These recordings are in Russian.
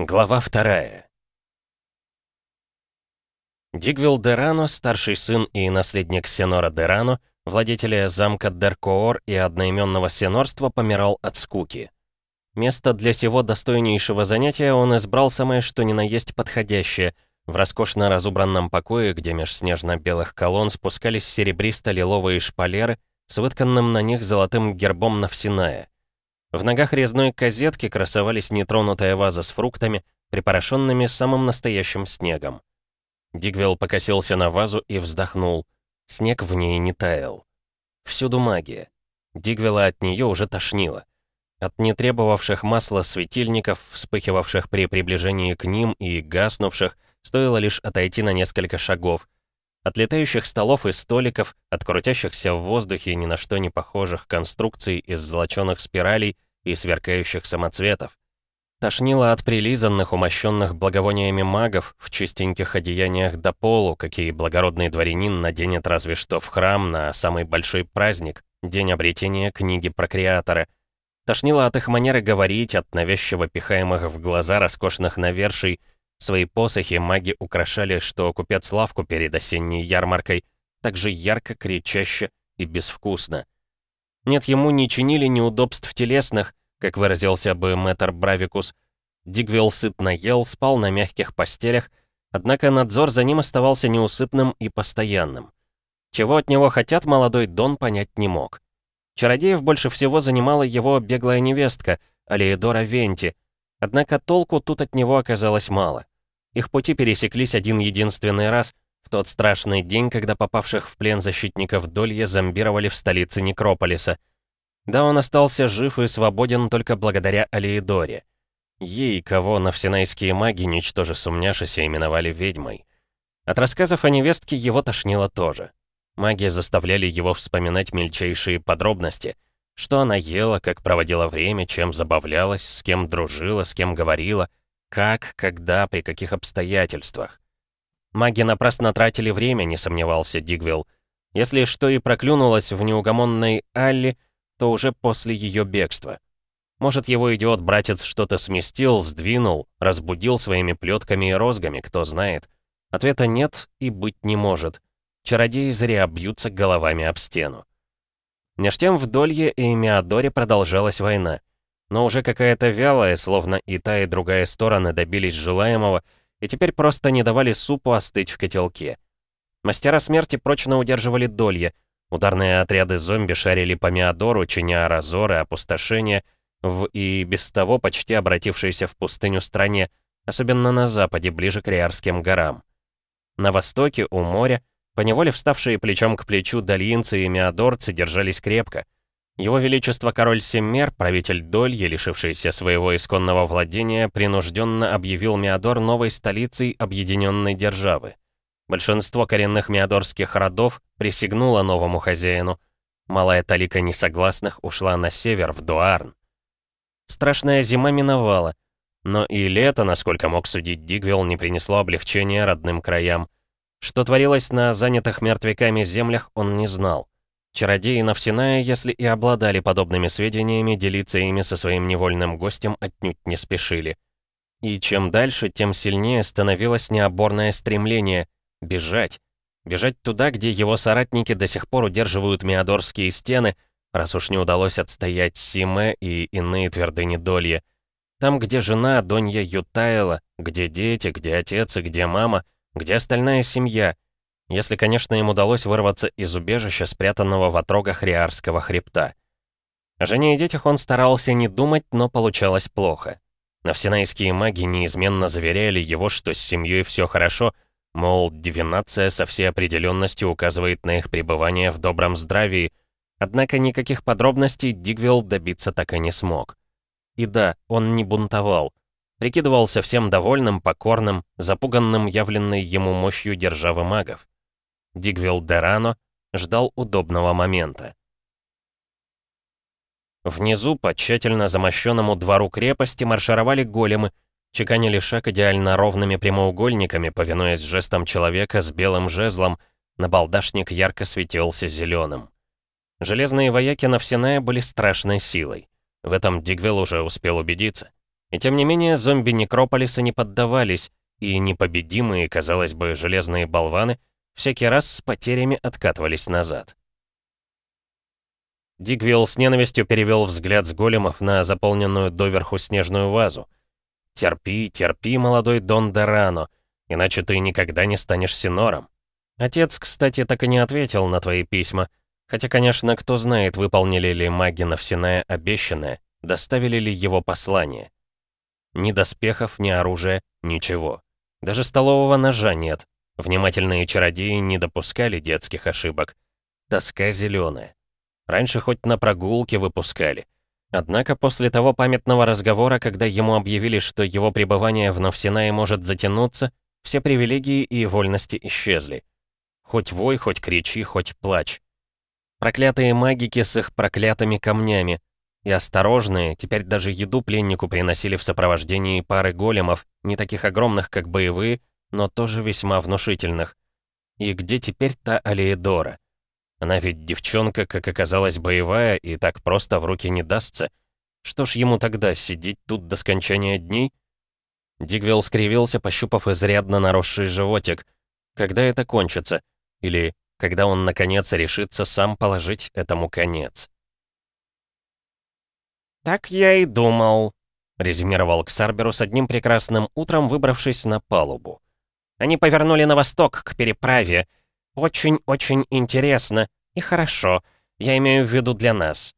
Глава вторая. Дигвилл Дерано, старший сын и наследник Сенора Дерано, владетеля замка Деркоор и одноименного сенорства, помирал от скуки. Место для сего достойнейшего занятия он избрал самое что ни на есть подходящее, в роскошно разубранном покое, где меж снежно-белых колонн спускались серебристо-лиловые шпалеры с вытканным на них золотым гербом Навсиная. В ногах резной козетки красовались нетронутая ваза с фруктами, припорошенными самым настоящим снегом. Дигвилл покосился на вазу и вздохнул. Снег в ней не таял. Всюду магия. Дигвилла от нее уже тошнило. От нетребовавших масла светильников, вспыхивавших при приближении к ним и гаснувших, стоило лишь отойти на несколько шагов. От летающих столов и столиков, от крутящихся в воздухе ни на что не похожих конструкций из золоченых спиралей и сверкающих самоцветов. Тошнило от прилизанных, умощенных благовониями магов в чистеньких одеяниях до полу, какие благородный дворянин наденет разве что в храм на самый большой праздник, день обретения книги про Креатора. Тошнило от их манеры говорить, от навязчиво пихаемых в глаза роскошных наверший, Свои посохи маги украшали, что купец лавку перед осенней ярмаркой, так же ярко, кричаще и безвкусно. Нет, ему не чинили неудобств телесных, как выразился бы мэтр Бравикус. Дигвилл сытно ел, спал на мягких постелях, однако надзор за ним оставался неусыпным и постоянным. Чего от него хотят, молодой Дон понять не мог. Чародеев больше всего занимала его беглая невестка, Алиедора Венти, однако толку тут от него оказалось мало. Их пути пересеклись один единственный раз, в тот страшный день, когда попавших в плен защитников Долье зомбировали в столице Некрополиса. Да, он остался жив и свободен только благодаря Алиидоре. Ей, кого навсенайские маги, ничтоже сумняшися, именовали ведьмой. От рассказов о невестке его тошнило тоже. Маги заставляли его вспоминать мельчайшие подробности. Что она ела, как проводила время, чем забавлялась, с кем дружила, с кем говорила, как, когда, при каких обстоятельствах. Маги напрасно тратили время, не сомневался Дигвилл. Если что и проклюнулось в неугомонной Алли, то уже после ее бегства. Может, его идиот-братец что-то сместил, сдвинул, разбудил своими плетками и розгами, кто знает. Ответа нет и быть не может. Чародеи зря бьются головами об стену. Меж тем в Долье и Миадоре продолжалась война но уже какая-то вялая, словно и та, и другая стороны добились желаемого, и теперь просто не давали супу остыть в котелке. Мастера смерти прочно удерживали долье, ударные отряды зомби шарили по Миадору, чиня разоры, опустошения, в и без того почти обратившейся в пустыню стране, особенно на западе, ближе к Риарским горам. На востоке, у моря, поневоле вставшие плечом к плечу дальинцы и миадорцы держались крепко — его Величество король Семмер, правитель Дольи, лишившийся своего исконного владения, принужденно объявил Миадор новой столицей объединенной державы. Большинство коренных миадорских родов присягнуло новому хозяину. Малая талика несогласных ушла на север, в Дуарн. Страшная зима миновала, но и лето, насколько мог судить Дигвилл, не принесло облегчения родным краям. Что творилось на занятых мертвяками землях, он не знал. Чародеи Навсиная, если и обладали подобными сведениями, делиться ими со своим невольным гостем отнюдь не спешили. И чем дальше, тем сильнее становилось необорное стремление — бежать. Бежать туда, где его соратники до сих пор удерживают Миадорские стены, раз уж не удалось отстоять Симе и иные твердыни Долье. Там, где жена Донья Ютайла, где дети, где отец и где мама, где остальная семья — если, конечно, им удалось вырваться из убежища, спрятанного в отрогах Риарского хребта. О жене и детях он старался не думать, но получалось плохо. Навсенайские маги неизменно заверяли его, что с семьей все хорошо, мол, дивинация со всей определенностью указывает на их пребывание в добром здравии, однако никаких подробностей Дигвилл добиться так и не смог. И да, он не бунтовал. Прикидывался всем довольным, покорным, запуганным явленной ему мощью державы магов. Дигвилл Дерано ждал удобного момента. Внизу, по тщательно замощенному двору крепости, маршировали големы, чеканили шаг идеально ровными прямоугольниками, повинуясь жестам человека с белым жезлом, набалдашник ярко светился зеленым. Железные вояки Навсиная были страшной силой. В этом Дигвилл уже успел убедиться. И тем не менее зомби Некрополиса не поддавались, и непобедимые, казалось бы, железные болваны всякий раз с потерями откатывались назад. Дигвилл с ненавистью перевел взгляд с големов на заполненную доверху снежную вазу. «Терпи, терпи, молодой Дон Дерано, иначе ты никогда не станешь синором». Отец, кстати, так и не ответил на твои письма, хотя, конечно, кто знает, выполнили ли маги Навсиная обещанное, доставили ли его послание. Ни доспехов, ни оружия, ничего. Даже столового ножа нет. Внимательные чародеи не допускали детских ошибок. Тоска зеленая. Раньше хоть на прогулке выпускали. Однако после того памятного разговора, когда ему объявили, что его пребывание в Новсинае может затянуться, все привилегии и вольности исчезли. Хоть вой, хоть кричи, хоть плачь. Проклятые магики с их проклятыми камнями. И осторожные, теперь даже еду пленнику приносили в сопровождении пары големов, не таких огромных, как боевые, но тоже весьма внушительных. И где теперь та Алиедора? Она ведь девчонка, как оказалось, боевая, и так просто в руки не дастся. Что ж ему тогда, сидеть тут до скончания дней? Дигвилл скривился, пощупав изрядно наросший животик. Когда это кончится? Или когда он, наконец, решится сам положить этому конец? «Так я и думал», — резюмировал Ксарберу с одним прекрасным утром, выбравшись на палубу. «Они повернули на восток, к переправе, очень-очень интересно и хорошо. Я имею в виду для нас.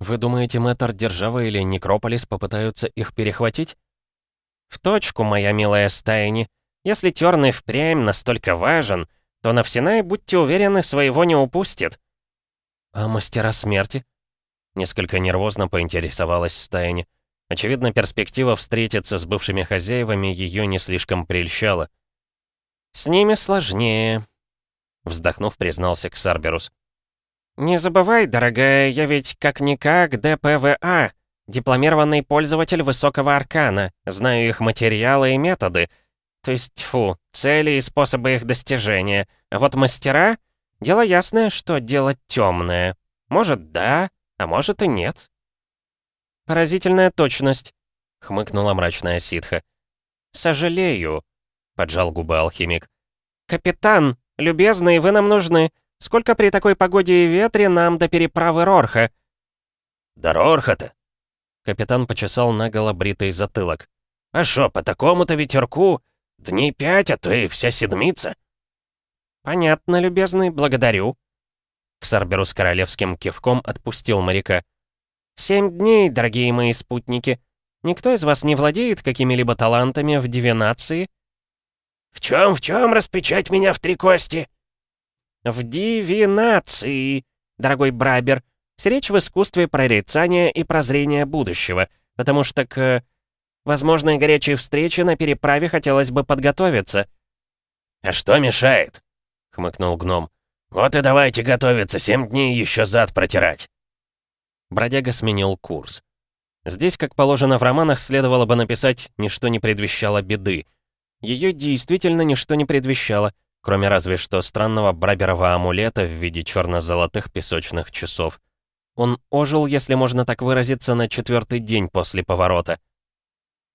Вы думаете, мэтр Держава или Некрополис попытаются их перехватить? В точку, моя милая Стайни. Если Терный впрямь настолько важен, то Навсинай, будьте уверены, своего не упустит. А мастера смерти? Несколько нервозно поинтересовалась Стайни. Очевидно, перспектива встретиться с бывшими хозяевами ее не слишком прельщала. «С ними сложнее», — вздохнув, признался Ксарберус. «Не забывай, дорогая, я ведь как-никак ДПВА, дипломированный пользователь высокого аркана, знаю их материалы и методы, то есть, фу, цели и способы их достижения. А вот мастера — дело ясное, что дело темное. Может, да, а может и нет». «Поразительная точность», — хмыкнула мрачная ситха. «Сожалею», поджал губы алхимик. «Капитан, любезный, вы нам нужны. Сколько при такой погоде и ветре нам до переправы Рорха?» «До Рорха-то?» Капитан почесал наголо бритый затылок. «А шо, по такому-то ветерку? Дней пять, а то и вся седмица». «Понятно, любезный, благодарю». Ксарберу с королевским кивком отпустил моряка. «Семь дней, дорогие мои спутники. Никто из вас не владеет какими-либо талантами в дивинации?» «В чем, в чем распечать меня в три кости?» «В дивинации, дорогой Брабер. Речь в искусстве прорицания и прозрения будущего, потому что к возможной горячей встрече на переправе хотелось бы подготовиться». «А что мешает?» — хмыкнул гном. «Вот и давайте готовиться, семь дней еще зад протирать». Бродяга сменил курс. Здесь, как положено в романах, следовало бы написать «ничто не предвещало беды», ее действительно ничто не предвещало, кроме разве что странного браберова амулета в виде черно-золотых песочных часов. Он ожил, если можно так выразиться, на четвертый день после поворота.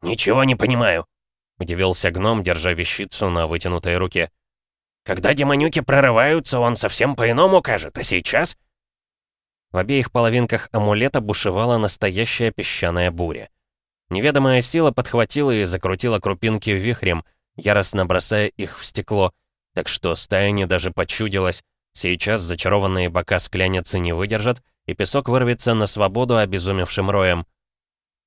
«Ничего не понимаю», — удивился гном, держа вещицу на вытянутой руке. «Когда демонюки прорываются, он совсем по-иному кажет, а сейчас...» В обеих половинках амулета бушевала настоящая песчаная буря. Неведомая сила подхватила и закрутила крупинки вихрем, яростно бросая их в стекло, так что стаяне даже почудилось. Сейчас зачарованные бока скляницы не выдержат, и песок вырвется на свободу обезумевшим роем.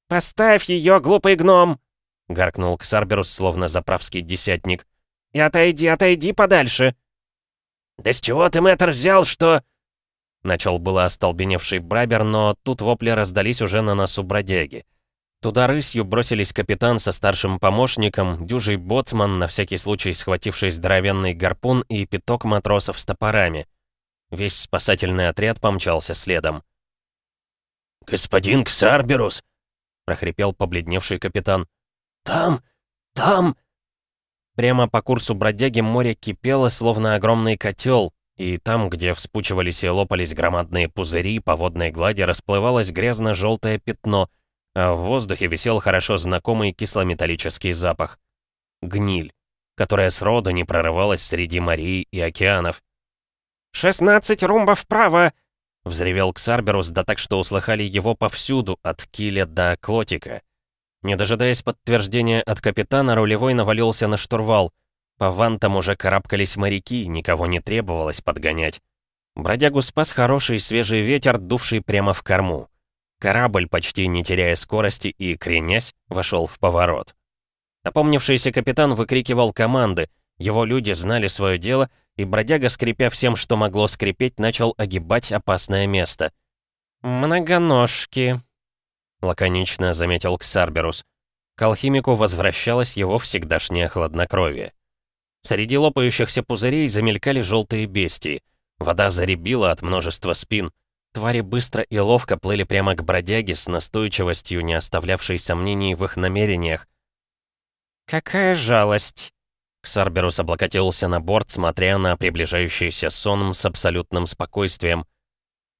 «Поставь ее, глупый гном!» — гаркнул Ксарберус, словно заправский десятник. «И отойди, отойди подальше!» «Да с чего ты, мэтр, взял, что...» Начал было остолбеневший Брабер, но тут вопли раздались уже на носу бродяги. Туда рысью бросились капитан со старшим помощником, дюжий боцман, на всякий случай схвативший здоровенный гарпун и пяток матросов с топорами. Весь спасательный отряд помчался следом. «Господин Ксарберус!» — прохрипел побледневший капитан. «Там! Там!» Прямо по курсу бродяги море кипело, словно огромный котел, и там, где вспучивались и лопались громадные пузыри, по водной глади расплывалось грязно-желтое пятно — а в воздухе висел хорошо знакомый кислометаллический запах. Гниль, которая сроду не прорывалась среди морей и океанов. «Шестнадцать румбов вправо!» — взревел Ксарберус, да так, что услыхали его повсюду, от киля до клотика. Не дожидаясь подтверждения от капитана, рулевой навалился на штурвал. По вантам уже карабкались моряки, никого не требовалось подгонять. Бродягу спас хороший свежий ветер, дувший прямо в корму. Корабль, почти не теряя скорости и кренясь, вошел в поворот. Опомнившийся капитан выкрикивал команды, его люди знали свое дело, и бродяга, скрипя всем, что могло скрипеть, начал огибать опасное место. «Многоножки», — лаконично заметил Ксарберус. К алхимику возвращалось его всегдашнее хладнокровие. Среди лопающихся пузырей замелькали желтые бестии. Вода заребила от множества спин. Твари быстро и ловко плыли прямо к бродяге с настойчивостью, не оставлявшей сомнений в их намерениях. «Какая жалость!» Ксарберус облокотился на борт, смотря на приближающийся сон с абсолютным спокойствием.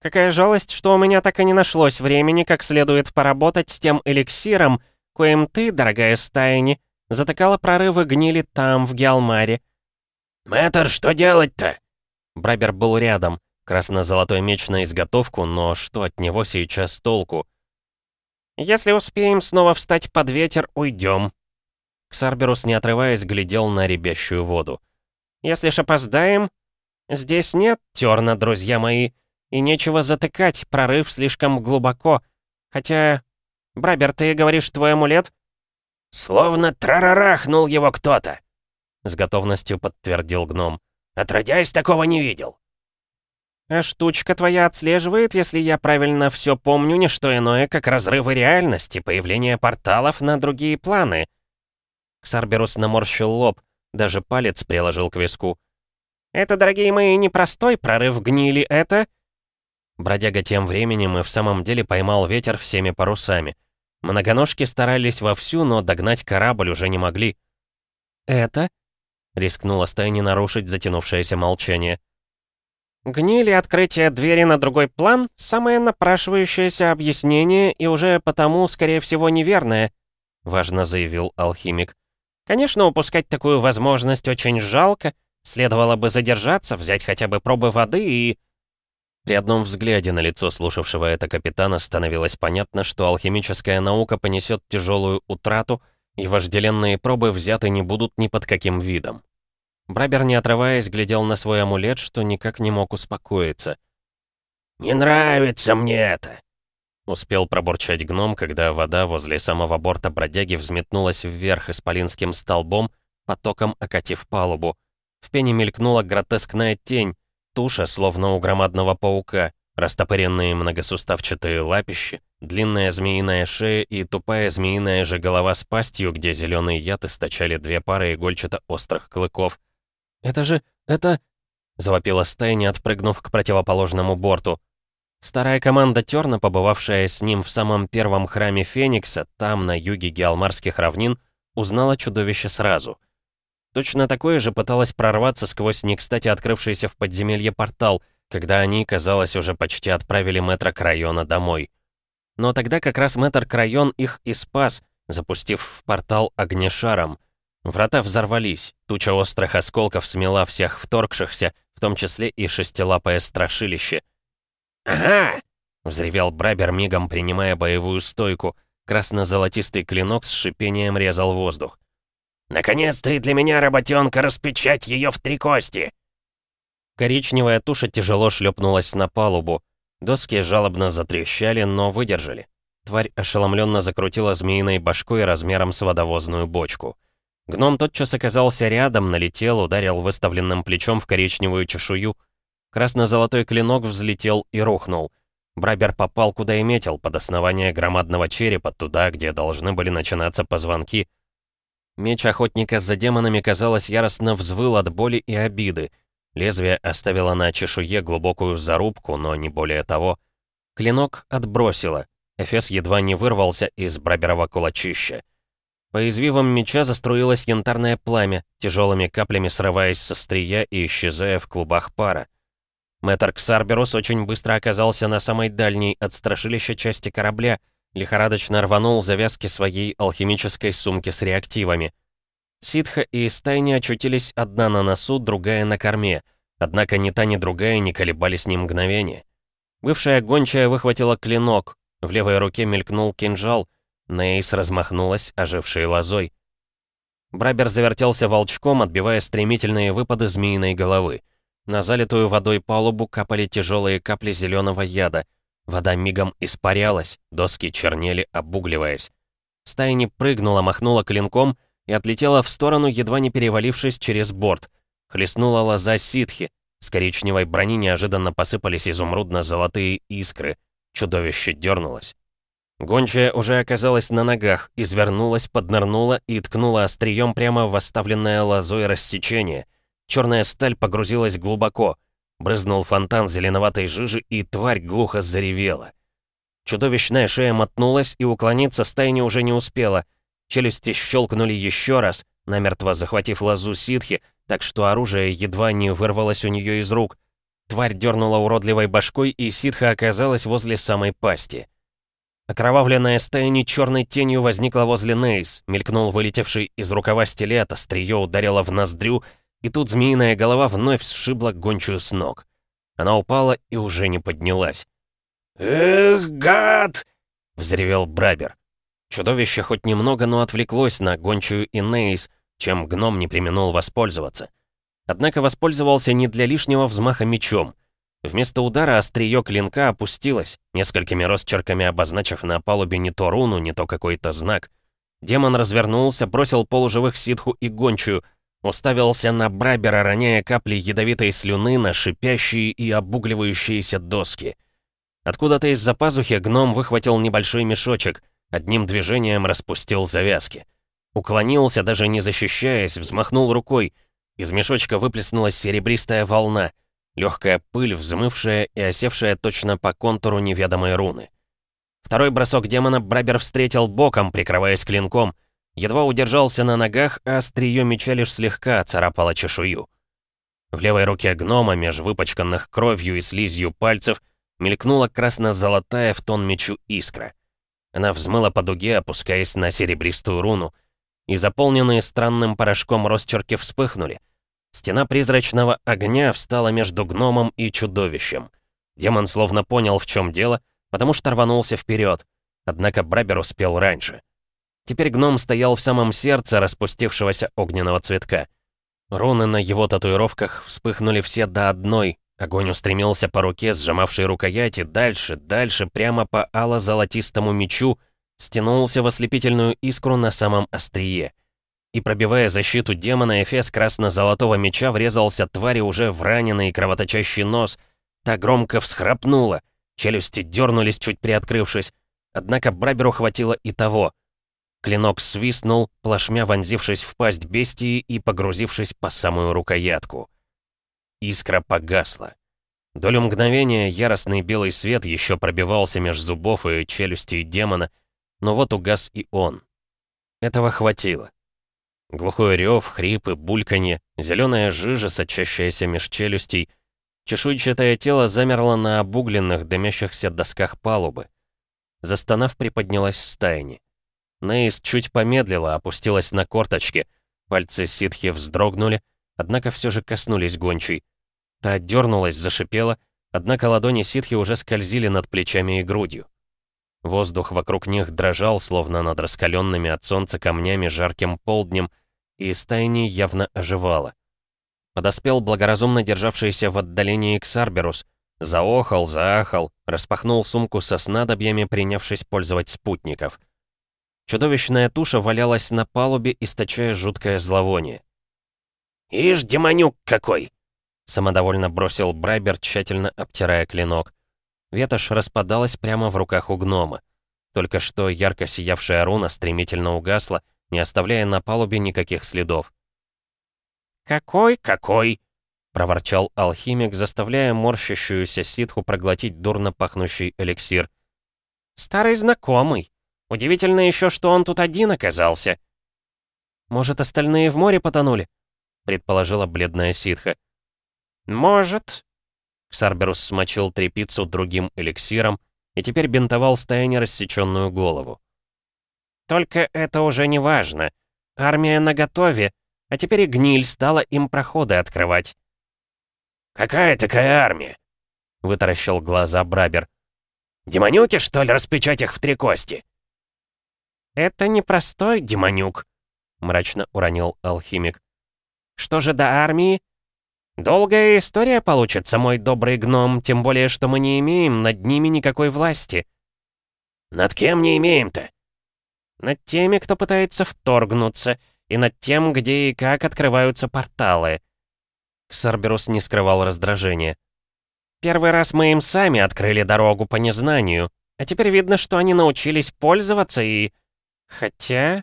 Какая жалость, что у меня так и не нашлось времени как следует поработать с тем эликсиром, коим ты, дорогая Стайни, затыкала прорывы гнили там, в Геалмаре. «Мэтр, что делать-то?» Брабер был рядом, красно-золотой меч на изготовку, но что от него сейчас толку? «Если успеем снова встать под ветер, уйдем». Ксарберус, не отрываясь, глядел на ребящую воду. «Если ж опоздаем...» «Здесь нет терна, друзья мои. И нечего затыкать, прорыв слишком глубоко. Хотя... Брабер, ты говоришь, твой амулет? Словно трарарахнул его кто-то. С готовностью подтвердил гном. Отродясь, такого не видел. А штучка твоя отслеживает, если я правильно все помню, не что иное, как разрывы реальности, появление порталов на другие планы. Ксарберус наморщил лоб, даже палец приложил к виску. Это, дорогие мои, не простой прорыв гнили, это Бродяга тем временем и в самом деле поймал ветер всеми парусами. Многоножки старались вовсю, но догнать корабль уже не могли. «Это?» — рискнула Стайни нарушить затянувшееся молчание. «Гнили открытие двери на другой план — самое напрашивающееся объяснение и уже потому, скорее всего, неверное», — важно заявил алхимик. «Конечно, упускать такую возможность очень жалко. Следовало бы задержаться, взять хотя бы пробы воды и...» При одном взгляде на лицо слушавшего это капитана становилось понятно, что алхимическая наука понесет тяжелую утрату, и вожделенные пробы взяты не будут ни под каким видом. Брабер, не отрываясь, глядел на свой амулет, что никак не мог успокоиться. «Не нравится мне это!» Успел пробурчать гном, когда вода возле самого борта бродяги взметнулась вверх исполинским столбом, потоком окатив палубу. В пене мелькнула гротескная тень, туша, словно у громадного паука, растопыренные многосуставчатые лапищи, длинная змеиная шея и тупая змеиная же голова с пастью, где зеленый яд источали две пары игольчато-острых клыков. «Это же... это...» — завопила стая, не отпрыгнув к противоположному борту. Старая команда Терна, побывавшая с ним в самом первом храме Феникса, там, на юге Геалмарских равнин, узнала чудовище сразу — Точно такое же пыталась прорваться сквозь не кстати открывшийся в подземелье портал, когда они, казалось, уже почти отправили мэтра Крайона домой. Но тогда как раз мэтр Крайон их и спас, запустив в портал огнешаром. Врата взорвались, туча острых осколков смела всех вторгшихся, в том числе и шестилапое страшилище. «Ага!» — взревел Брабер, мигом принимая боевую стойку. Красно-золотистый клинок с шипением резал воздух. Наконец-то и для меня, работенка, распечать ее в три кости!» Коричневая туша тяжело шлепнулась на палубу. Доски жалобно затрещали, но выдержали. Тварь ошеломленно закрутила змеиной башкой размером с водовозную бочку. Гном тотчас оказался рядом, налетел, ударил выставленным плечом в коричневую чешую. Красно-золотой клинок взлетел и рухнул. Брабер попал куда и метил, под основание громадного черепа, туда, где должны были начинаться позвонки, Меч охотника за демонами, казалось, яростно взвыл от боли и обиды. Лезвие оставило на чешуе глубокую зарубку, но не более того. Клинок отбросило. Эфес едва не вырвался из браберова кулачища. По извивам меча заструилось янтарное пламя, тяжелыми каплями срываясь со стрия и исчезая в клубах пара. Мэтр Ксарберус очень быстро оказался на самой дальней от страшилища части корабля, лихорадочно рванул завязки своей алхимической сумки с реактивами. Ситха и Стайни очутились одна на носу, другая на корме, однако ни та, ни другая не колебались ни мгновения. Бывшая гончая выхватила клинок, в левой руке мелькнул кинжал, Нейс размахнулась, ожившей лозой. Брабер завертелся волчком, отбивая стремительные выпады змеиной головы. На залитую водой палубу капали тяжелые капли зеленого яда. Вода мигом испарялась, доски чернели, обугливаясь. Стая прыгнула, махнула клинком и отлетела в сторону, едва не перевалившись через борт. Хлестнула лоза ситхи. С коричневой брони неожиданно посыпались изумрудно-золотые искры. Чудовище дернулось. Гончая уже оказалась на ногах, извернулась, поднырнула и ткнула острием прямо в оставленное лозой рассечение. Черная сталь погрузилась глубоко. Брызнул фонтан зеленоватой жижи, и тварь глухо заревела. Чудовищная шея мотнулась, и уклониться стайни уже не успела. Челюсти щелкнули еще раз, намертво захватив лозу ситхи, так что оружие едва не вырвалось у нее из рук. Тварь дернула уродливой башкой, и ситха оказалась возле самой пасти. Окровавленная стаяни черной тенью возникла возле Нейс, мелькнул вылетевший из рукава стилет, острие ударило в ноздрю, и тут змеиная голова вновь сшибла гончую с ног. Она упала и уже не поднялась. «Эх, гад!» — взревел Брабер. Чудовище хоть немного, но отвлеклось на гончую и Нейс, чем гном не применул воспользоваться. Однако воспользовался не для лишнего взмаха мечом — Вместо удара острие клинка опустилось, несколькими росчерками обозначив на палубе не то руну, не то какой-то знак. Демон развернулся, бросил полуживых ситху и гончую, уставился на Брабера, роняя капли ядовитой слюны на шипящие и обугливающиеся доски. Откуда-то из-за пазухи гном выхватил небольшой мешочек, одним движением распустил завязки. Уклонился, даже не защищаясь, взмахнул рукой. Из мешочка выплеснулась серебристая волна — Легкая пыль, взмывшая и осевшая точно по контуру неведомой руны. Второй бросок демона Брабер встретил боком, прикрываясь клинком. Едва удержался на ногах, а острие меча лишь слегка царапало чешую. В левой руке гнома, меж выпачканных кровью и слизью пальцев, мелькнула красно-золотая в тон мечу искра. Она взмыла по дуге, опускаясь на серебристую руну, и заполненные странным порошком росчерки вспыхнули. Стена призрачного огня встала между гномом и чудовищем. Демон словно понял, в чем дело, потому что рванулся вперед. Однако Брабер успел раньше. Теперь гном стоял в самом сердце распустившегося огненного цветка. Руны на его татуировках вспыхнули все до одной. Огонь устремился по руке, сжимавшей рукояти, дальше, дальше, прямо по ало-золотистому мечу, стянулся в ослепительную искру на самом острие и, пробивая защиту демона, Эфес красно-золотого меча врезался твари уже в раненый кровоточащий нос. Та громко всхрапнула, челюсти дернулись, чуть приоткрывшись. Однако Браберу хватило и того. Клинок свистнул, плашмя вонзившись в пасть бестии и погрузившись по самую рукоятку. Искра погасла. Долю мгновения яростный белый свет еще пробивался меж зубов и челюстей демона, но вот угас и он. Этого хватило. Глухой рев, хрипы, бульканье, зеленая жижа, сочащаяся меж челюстей. Чешуйчатое тело замерло на обугленных, дымящихся досках палубы. Застонав, приподнялась стайни. Нейс чуть помедлила, опустилась на корточки. Пальцы ситхи вздрогнули, однако все же коснулись гончей. Та дернулась, зашипела, однако ладони ситхи уже скользили над плечами и грудью. Воздух вокруг них дрожал, словно над раскаленными от солнца камнями жарким полднем, и стайни явно оживала. Подоспел благоразумно державшийся в отдалении Ксарберус, заохал, заахал, распахнул сумку со снадобьями, принявшись пользовать спутников. Чудовищная туша валялась на палубе, источая жуткое зловоние. «Ишь, демонюк какой!» Самодовольно бросил Брайбер, тщательно обтирая клинок. Ветошь распадалась прямо в руках у гнома. Только что ярко сиявшая руна стремительно угасла, не оставляя на палубе никаких следов. «Какой, какой?» — проворчал алхимик, заставляя морщащуюся ситху проглотить дурно пахнущий эликсир. «Старый знакомый. Удивительно еще, что он тут один оказался». «Может, остальные в море потонули?» — предположила бледная ситха. «Может», Ксарберус смочил трепицу другим эликсиром и теперь бинтовал стаяне рассеченную голову. «Только это уже не важно. Армия наготове, а теперь и гниль стала им проходы открывать». «Какая такая армия?» — вытаращил глаза Брабер. «Демонюки, что ли, распечать их в три кости?» «Это не простой демонюк», — мрачно уронил алхимик. «Что же до армии? Долгая история получится, мой добрый гном, тем более, что мы не имеем над ними никакой власти». «Над кем не имеем-то?» «Над теми, кто пытается вторгнуться, и над тем, где и как открываются порталы». Ксарберус не скрывал раздражения. «Первый раз мы им сами открыли дорогу по незнанию, а теперь видно, что они научились пользоваться и...» Хотя...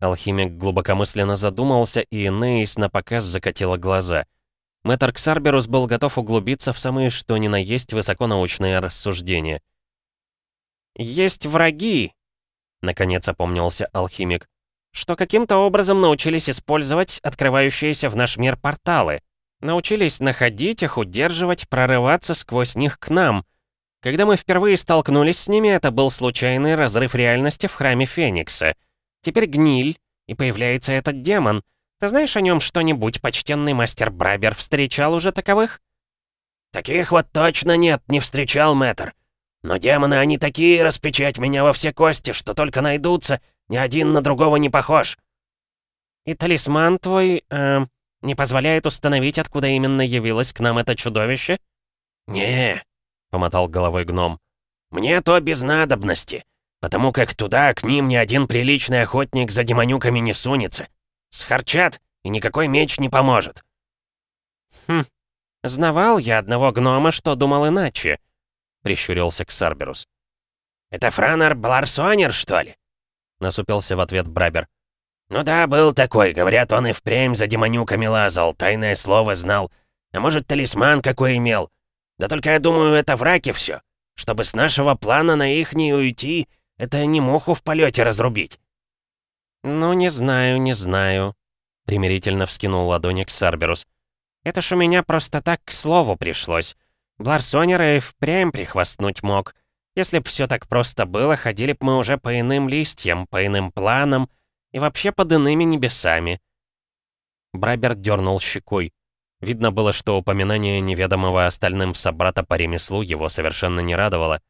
Алхимик глубокомысленно задумался, и Нейс напоказ закатила глаза. Мэтр Ксарберус был готов углубиться в самые что ни на есть высоконаучные рассуждения. «Есть враги», — наконец опомнился алхимик, «что каким-то образом научились использовать открывающиеся в наш мир порталы. Научились находить их, удерживать, прорываться сквозь них к нам. Когда мы впервые столкнулись с ними, это был случайный разрыв реальности в храме Феникса. Теперь гниль, и появляется этот демон. Ты знаешь о нем что-нибудь, почтенный мастер Брабер встречал уже таковых? Таких вот точно нет, не встречал, мэтр. Но демоны, они такие, распечать меня во все кости, что только найдутся, ни один на другого не похож. И талисман твой, э, не позволяет установить, откуда именно явилось к нам это чудовище? Не, — помотал головой гном. «Мне то без надобности, потому как туда к ним ни один приличный охотник за демонюками не сунется. Схарчат, и никакой меч не поможет». «Хм, знавал я одного гнома, что думал иначе», — прищурился Ксарберус. «Это Франар Бларсонер, что ли?» — насупился в ответ Брабер. «Ну да, был такой. Говорят, он и впрямь за демонюками лазал, тайное слово знал. А может, талисман какой имел. Да только я думаю, это враки все. Чтобы с нашего плана на их не уйти, это не муху в полете разрубить. «Ну, не знаю, не знаю», — примирительно вскинул ладони Сарберус. «Это ж у меня просто так к слову пришлось. Бларсонера и впрямь прихвастнуть мог. Если б все так просто было, ходили б мы уже по иным листьям, по иным планам и вообще под иными небесами». Брабер дернул щекой. Видно было, что упоминание неведомого остальным собрата по ремеслу его совершенно не радовало.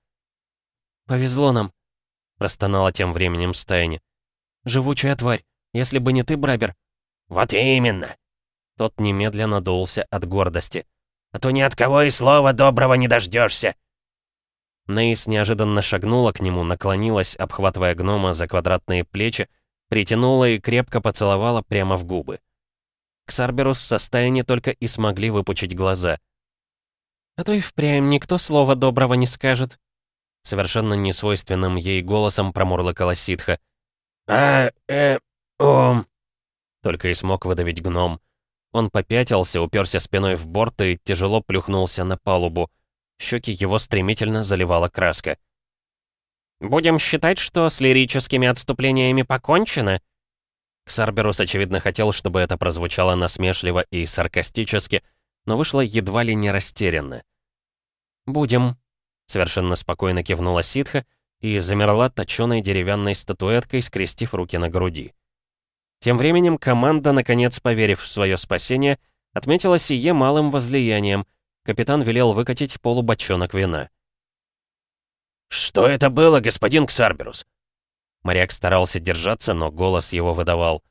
«Повезло нам», — простонала тем временем Стайни. «Живучая тварь. Если бы не ты, Брабер...» «Вот именно!» Тот немедленно дулся от гордости. «А то ни от кого и слова доброго не дождешься. Нейс неожиданно шагнула к нему, наклонилась, обхватывая гнома за квадратные плечи, притянула и крепко поцеловала прямо в губы. Ксарберус со стаяни только и смогли выпучить глаза. «А то и впрямь никто слова доброго не скажет», совершенно несвойственным ей голосом промурлыкала ситха. «А, э, ом...» Только и смог выдавить гном. Он попятился, уперся спиной в борт и тяжело плюхнулся на палубу. Щеки его стремительно заливала краска. «Будем считать, что с лирическими отступлениями покончено?» Ксарберус, очевидно, хотел, чтобы это прозвучало насмешливо и саркастически, но вышло едва ли не растерянно. «Будем», — совершенно спокойно кивнула ситха и замерла точёной деревянной статуэткой, скрестив руки на груди. Тем временем команда, наконец поверив в свое спасение, отметила сие малым возлиянием. Капитан велел выкатить полубочонок вина. «Что это было, господин Ксарберус?» Моряк старался держаться, но голос его выдавал.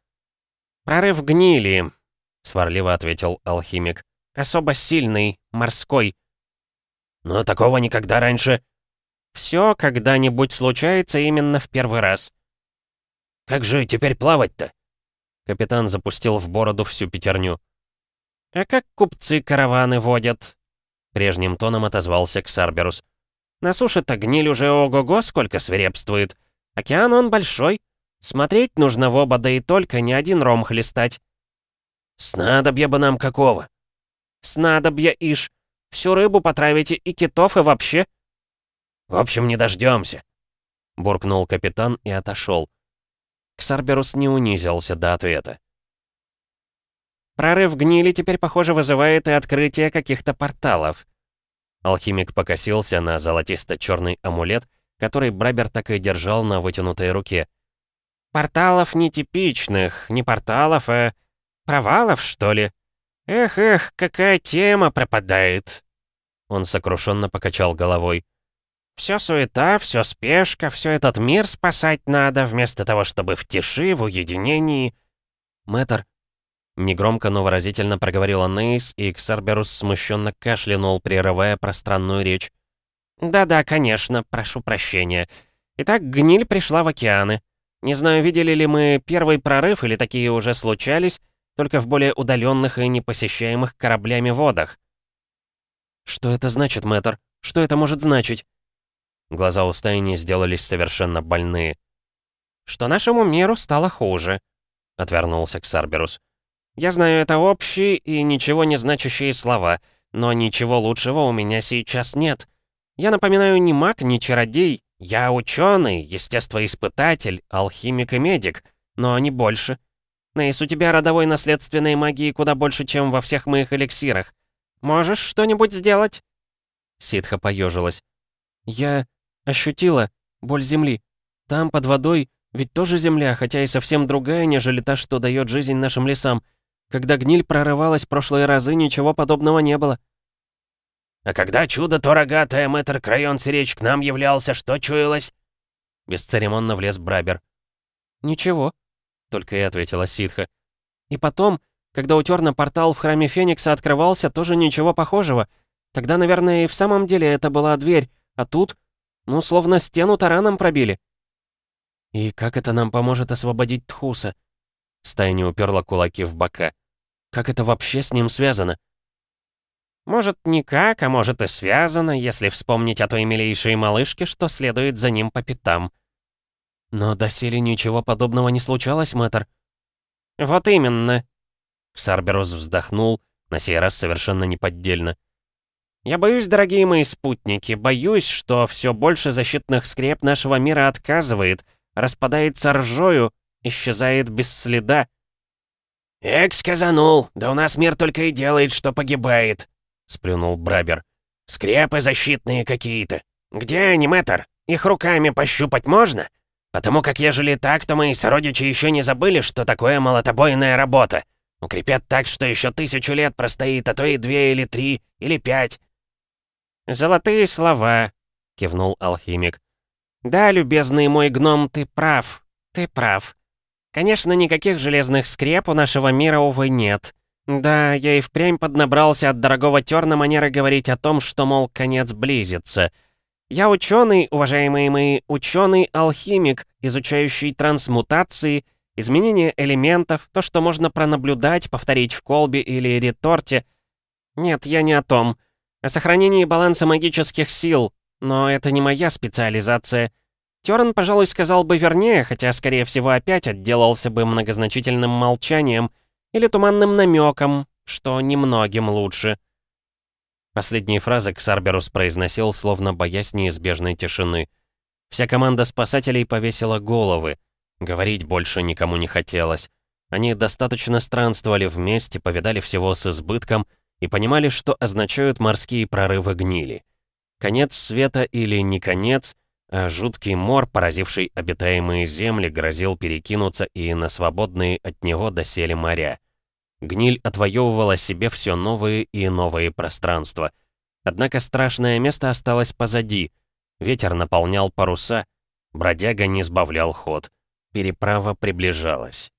«Прорыв гнили», — сварливо ответил алхимик. «Особо сильный, морской». «Но такого никогда раньше...» «Все когда-нибудь случается именно в первый раз». «Как же теперь плавать-то?» Капитан запустил в бороду всю пятерню. «А как купцы караваны водят?» Прежним тоном отозвался Ксарберус. «На суше-то гниль уже ого-го сколько свирепствует. Океан он большой. Смотреть нужно в оба, да и только, не один ром хлестать. Снадобья бы нам какого? Снадобья, ишь. Всю рыбу потравите, и китов, и вообще. В общем, не дождемся. Буркнул капитан и отошел. Ксарберус не унизился до ответа. Прорыв гнили теперь, похоже, вызывает и открытие каких-то порталов. Алхимик покосился на золотисто-черный амулет, который Брабер так и держал на вытянутой руке. «Порталов нетипичных, не порталов, а провалов, что ли? Эх-эх, какая тема пропадает!» Он сокрушенно покачал головой. «Все суета, все спешка, все этот мир спасать надо, вместо того, чтобы в тиши, в уединении...» «Мэтр, Негромко, но выразительно проговорила Нейс, и Ксарберус смущенно кашлянул, прерывая пространную речь. «Да-да, конечно, прошу прощения. Итак, гниль пришла в океаны. Не знаю, видели ли мы первый прорыв или такие уже случались, только в более удаленных и непосещаемых кораблями водах». «Что это значит, мэтр? Что это может значить?» Глаза у стайни сделались совершенно больные. «Что нашему миру стало хуже», — отвернулся Ксарберус. Я знаю, это общие и ничего не значащие слова, но ничего лучшего у меня сейчас нет. Я напоминаю, не маг, не чародей. Я ученый, естествоиспытатель, алхимик и медик, но не больше. Нейс, у тебя родовой наследственной магии куда больше, чем во всех моих эликсирах. Можешь что-нибудь сделать?» Ситха поежилась. «Я ощутила боль земли. Там, под водой, ведь тоже земля, хотя и совсем другая, нежели та, что дает жизнь нашим лесам. Когда гниль прорывалась прошлые разы, ничего подобного не было. «А когда чудо то рогатое мэтр Крайон Сиречь к нам являлся, что чуялось?» Бесцеремонно влез Брабер. «Ничего», — только и ответила ситха. «И потом, когда у Терна портал в храме Феникса открывался, тоже ничего похожего. Тогда, наверное, и в самом деле это была дверь, а тут, ну, словно стену тараном пробили». «И как это нам поможет освободить Тхуса?» Стайни уперла кулаки в бока. Как это вообще с ним связано? Может, никак, а может и связано, если вспомнить о той милейшей малышке, что следует за ним по пятам. Но доселе ничего подобного не случалось, мэтр. Вот именно. Ксарберус вздохнул, на сей раз совершенно неподдельно. Я боюсь, дорогие мои спутники, боюсь, что все больше защитных скреп нашего мира отказывает, распадается ржою, исчезает без следа. «Эк, сказанул, да у нас мир только и делает, что погибает», — сплюнул Брабер. «Скрепы защитные какие-то. Где они, мэтр? Их руками пощупать можно? Потому как ежели так, то мои сородичи еще не забыли, что такое молотобойная работа. Укрепят так, что еще тысячу лет простоит, а то и две или три, или пять». «Золотые слова», — кивнул алхимик. «Да, любезный мой гном, ты прав, ты прав. Конечно, никаких железных скреп у нашего мира, увы, нет. Да, я и впрямь поднабрался от дорогого терна манеры говорить о том, что, мол, конец близится. Я ученый, уважаемые мои, ученый-алхимик, изучающий трансмутации, изменение элементов, то, что можно пронаблюдать, повторить в колбе или реторте. Нет, я не о том. О сохранении баланса магических сил, но это не моя специализация. Терн, пожалуй, сказал бы вернее, хотя, скорее всего, опять отделался бы многозначительным молчанием или туманным намеком, что немногим лучше. Последние фразы Ксарберус произносил, словно боясь неизбежной тишины. Вся команда спасателей повесила головы. Говорить больше никому не хотелось. Они достаточно странствовали вместе, повидали всего с избытком и понимали, что означают морские прорывы гнили. Конец света или не конец — а жуткий мор, поразивший обитаемые земли, грозил перекинуться и на свободные от него досели моря. Гниль отвоевывала себе все новые и новые пространства. Однако страшное место осталось позади. Ветер наполнял паруса, бродяга не сбавлял ход. Переправа приближалась.